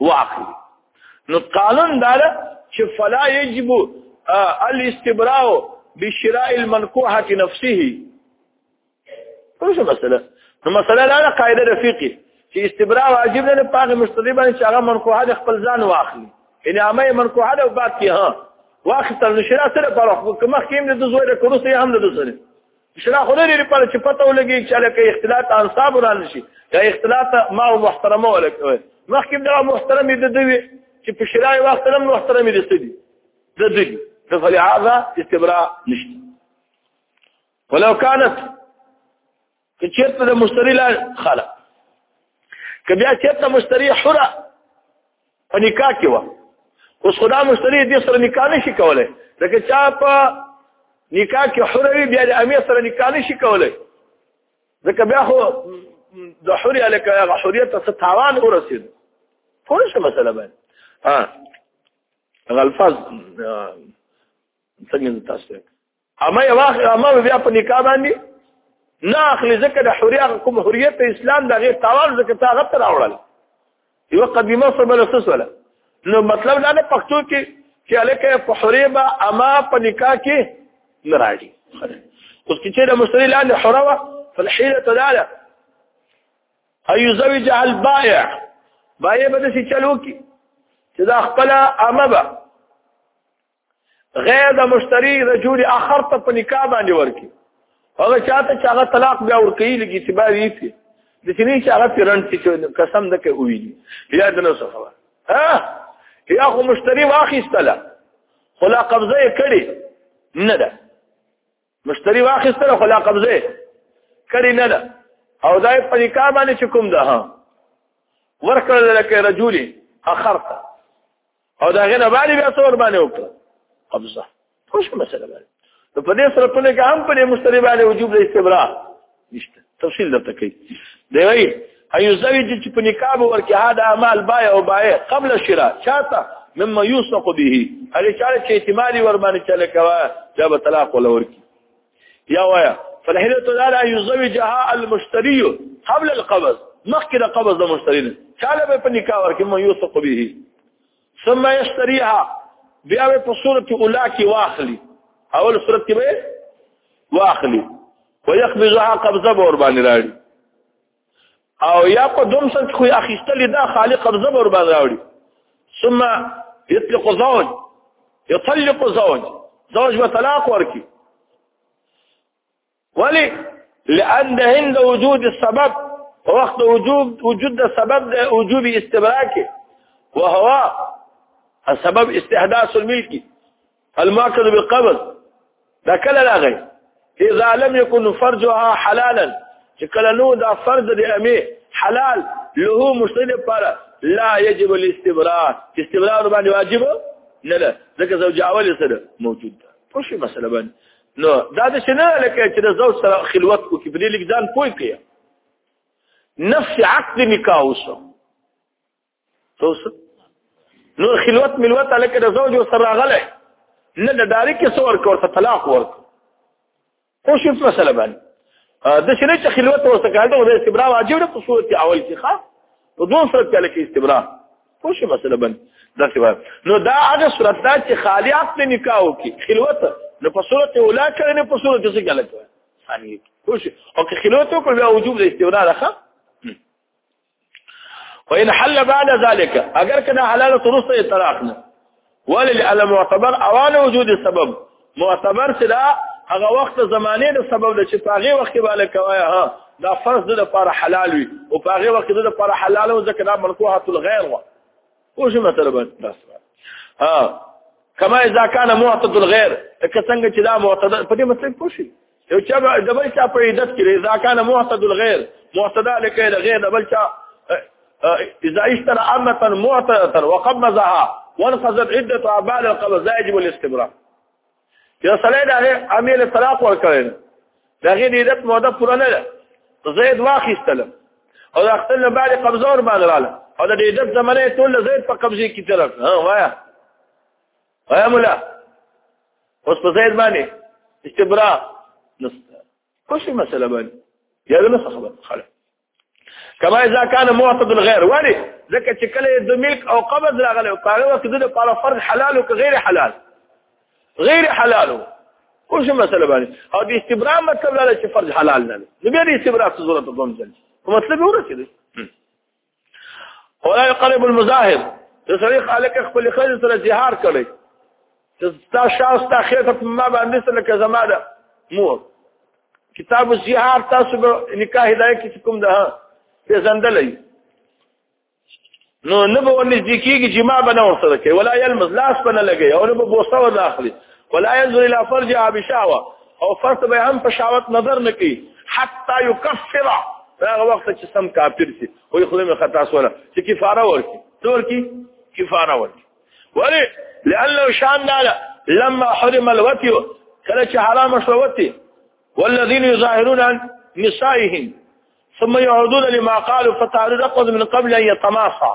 واخلي نو قانون دا ده چې فلا يجب الاستبراء بشراء المنكوحه نفسه څه مسله نو مسله دا ده قاعده د فقه چې استبراء واجب نه پاغه مشتری باندې چې هغه منکوحه د خپل ځان واخلي ان هغه منکوحه د بعد کې ها واخت نشرا سره پر حکومت کې هم د زوی د کورسې هم د زوی شلا خو لري لپاره چې پته ولګي چې لکه اختلاط انصاب را نشي دا اختلاط ما او محترمه ولکه مخکې دا محترم دي دوی چې په شرای وخت لم محترم دي سدي د دوی د فلعاذا استبراء نشته ولو كانت کچرته د مشتری لا خلا کبیا چرته مشتری حره په نکاح کې و اوس خدا مشتری دې سره نکاح نشي کولای لکه چا په نکاح کې حروي بیا د امیر سره نکاح نشي کولای ځکه بیا خو د حوري الکه هغه حوریت ته تاوان ورسید پوه شو مسله باندې ها هغه الفاظ څنګه تاسو اما یو اخر اما بیا په نکاح باندې نه اخلي ځکه د حریا کوم حریت اسلام دغه تاوان ځکه تا غتر راوړل یو قدیمه سبل سسوله نو مطلب دا نه پښتو کې چې الکه په حریبه اما په نکاح کې نه راځي اوس کې چې د مشتری لاندې حروه فالحيله تداله اي زوج البائع بائع به څه چلو کې چې دا خپل اما به غیر د مشتری رجل اخر ته په نکاح باندې ورکی هغه چاته چې هغه طلاق بیا ورکی لګي اعتبار یې سي د سینې چې هغه پیرنټ چې قسم ده کې ویلي یا د نو سره ها یا خو مشتری واخیستله خلا قبضه یې کړي نه ده مشتری واخیستله خلا قبضه کړي نه ده او دا په نکاح باندې چې کوم ده ها ورکړل لکه رجل اخر ته او دا غنه باندې بیا څور باندې وکړه قبضه خوش مسله باندې نو په دې سره په لګه هم په دې مستری باندې وجوب د استبرا نشته تفصیل درته کوي دی وای ايو زوی چې په نکاب ورکه هدا اعمال بای او بای قبل الشراء چاته مما يوثق به هغه چاله چې اعتماد ور باندې چلے کوا جب طلاق ولور کی یا وایا فالحله تعالی ان يزوجها المشتري قبل القبض مخکې د قبض د مشتری نه چاله به په نکاح ورکې مو یوثق به ثم يشتريها بیا به په صورت اولا کې واخلي اول صورت کې به واخلي ويقبضها قبضه به ور باندې راړي او یا په دوم سره چې خو اخیستلې دا خالق قبضه ور باندې راوړي ثم يطلق زوج يطلق زوج زوج به طلاق ورکي ولی لأن عند وجود السبب وقت وجود وجود السبب ده وجوب استبراكه وهو السبب استحداث الملك الماکد بالقبض دا کله راغی اذا لم يكن فرجها حلالا چې کله نو دا فرج د امي حلال له مشتري لپاره لا يجب الاستبراء استبراء باندې واجب نه ده ځکه زوج اول سره موجود ده خو شي مسله باندې نو دا د شنه لکه چې د زوج سره خلوت کو کې بلې لګ ځان پوي کړي نفس عقد نکاح وسو توس نور خلوت ملوت الکه د زوج سره غله نه د داري کې څور کور ته طلاق ورک خو شوف مسله باندې د شنه چې خلوت ورته کاټو د استبرا واجب ده په صورت اول کې ښه په دوه صورت کې لکه استبرا خو شوف مسله باندې دا څه نو دا هغه صورت ده چې خالی عقد نکاح وکي خلوت نو په صورت اوله کې نه په صورت څه غلط وي ثاني خو شوف او که خلوت وکړ بیا وجوب د استبرا راخه وان حل بعد ذلك اگر کنا حلال ترسته طلاق نه ولل المعتبر اوان وجود السبب معتبر سلا هغه وخت زمانه د سبب د چې پاغه وخت بالا کوي ها دا فرض د لپاره حلال وي او پاغه وخت د لپاره حلال او ځکه دا منکوحه الغیر و او شو مطلب بس ها کما اذا كان معتد الغير که څنګه چې دا معتد په دې مطلب پوښي یو چا د بل چا په عزت کې اذا کان معتد الغير معتدا لکه غیر د بل چا اذا اشترى امه معتده وقبضها وانقضت عدتها بعد القبض لا يجب الاستمرار یو سړی دا امیر طلاق ورکړل دا غیر عدت موده پوره نه ده زید واخیستل او دا خپل بعد قبضه ور باندې رااله او د عدت زمانه ټول زید په قبضه کې تلل ها وایا ایا مولا اوس په ځای باندې استبرا نسته کومه مسله باندې یا نه خبر خاله کما اذا كان معتد الغير ولی ځکه چې کله د ملک او قبض راغلی او هغه وخت د لپاره فرض حلال او غیر حلال غیر حلال کومه مسله باندې او د استبرا مطلب لا چې فرض حلال نه دی نو بیا د استبرا ضرورت کوم ځل کوم مطلب ورسېږي ولا يقرب المظاهر د سړي خالق خپل خځه سره جهار کړي چې تا شاوس تا خیر ته ما باندې سره لکه زما ده مور کتاب الزهار تاسو به نکاح هدايه کې کوم ده په زندلې نو نه به ونې ځکیږي چې ما بنو سره کوي ولا يلمز لاس بنه لګي او نه به بوسه ور داخلي ولا ينظر الى فرجها بشاوه او فرض به هم په شاوت نظر نه کوي حتی یکفر هغه وخت چې سم کافر شي وي خو مې خطا سونه چې کفاره ورکي څور کی کفاره ورکي ولی لانه شان داله لما حرم الوتي کله چې حرام شو وتي والذين يظاهرون عن نسائهم ثم يعودون لما قالوا فتعرض من قبل ان يتماصى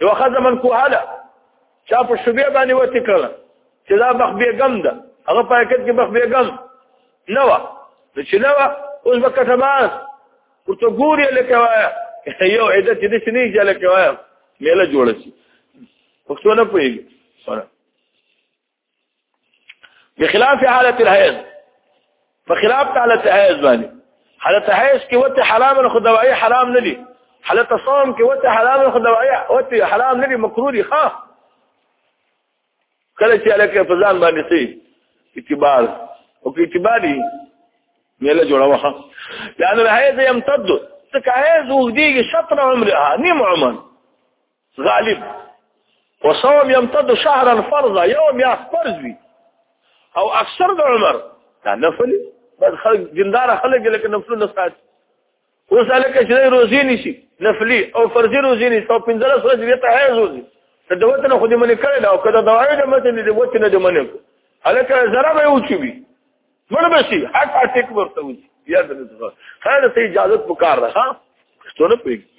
یو خزه من کوهاله چا په شوبې باندې وتی کړل چې دا بخ بیګم ده هغه په حقیقت کې بخ بیګم نه و نو چې نه و اوس به کټماس ورته ګوري لکه وایا یو عدت دې شنی چې لکه وایا میله جوړ شي پښتو نه پوهیږي بخلاف حالت الحیض په خلاف حالت حیض باندې حالت حیض کې وته حرام خو دوايي حرام نه دي حالت صوم کې وته حرام خو دوايي وته حرام نه دي مکروه دي ها کله چې الکه په ځان باندې سي اعتبار او کې اعتباري مله جوړه وها لأن الحيض يمتد تکایز وګدیږي شطر عمرها نیم عمر غالب وصوم يمتد شهرا فرضا يوم يا فرض وي او اکثر د عمر دا نفل بس خلق جندار خلق لکه نفل نه سات اوس لکه چې روزي نشي نفلي او فرضي روزي نشي او پنځله سره دې ته حیز روزي ته دوته نه خو دې منې کړل او کله دا وایي د متن دې وته نه دې منې هلکه زره به اوچي وي مړ بشي حق حق ورته وي یاد نه خیر ته اجازه پکار ده ها څونه پیږي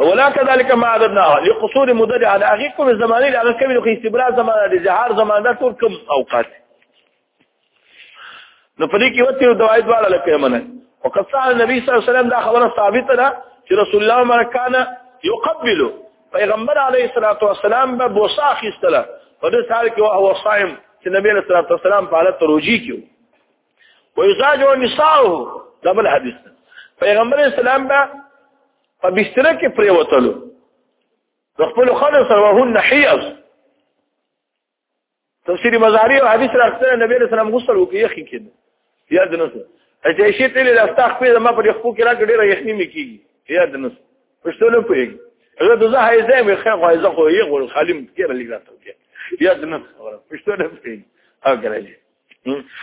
ولا كذلك ما عددناها لقصور مدد على اخيكم الزماني لان كبير في استبراء زمان الجهار زمان ده ټول کوم اوقات نو په دې کې وته دوايد والا لکه منه وقد صح النبي صلى الله عليه وسلم دا خبره ثابته ده چې رسول الله مرکانه يقبل پیغمبر علیه الصلاۃ والسلام به بوسا خستله په دې سال کې هو صائم چې نبی علیه الصلاۃ والسلام په حالت روجي کې ويزاج نساءه دا بل حدیث پیغمبر اسلام با په بستر کې پریوتلو د خپل خلک سره وهن حیض تفسیر مزاری او حدیث راځي نبی رسول الله غسل وکي یخی کینه یاد نه سره اته شي تل له استخ په ما پر خپل کې راګ ډیره یخنی میکیږي یاد نه سره پښتو نه پوهیږي زه د زه هیزه مې خیر خو زه خو یې غول خالم کې لګراتو کې یاد نه سره پښتو نه پوهیږي او ګرځي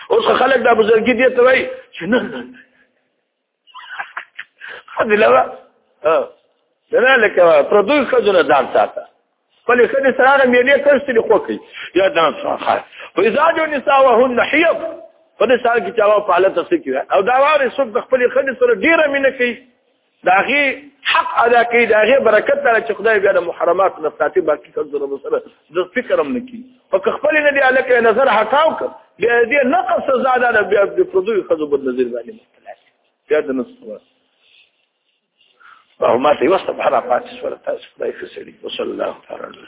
اوس خلک د بزرګي دي ته وای چې نه نه خدلوا ها نه لکه پردوی خزونه ځان ساته خپل خدای سره مېلې کړستې خو کوي یا دا څه په ازاجو نساء وهن حيض په دې سال کې چاوا په حالت څه کې او دا واره څوک د خپل خدای سره ډیره مینه کوي داغه حق ادا کوي داغه برکت لري چې خدای بیا د محرمات نه ساتي باقي څه ضرر سره د فکر هم نکي او که خپل نه دی الکه نظر هټاو کړ بیا دې نقص سزا ده بیا د پردوی خزو بد نظر باندې مختلف بیا د نص او ما ته یو څه بهر پاتې سره تاسو خدای فسړي وصلی الله تعالی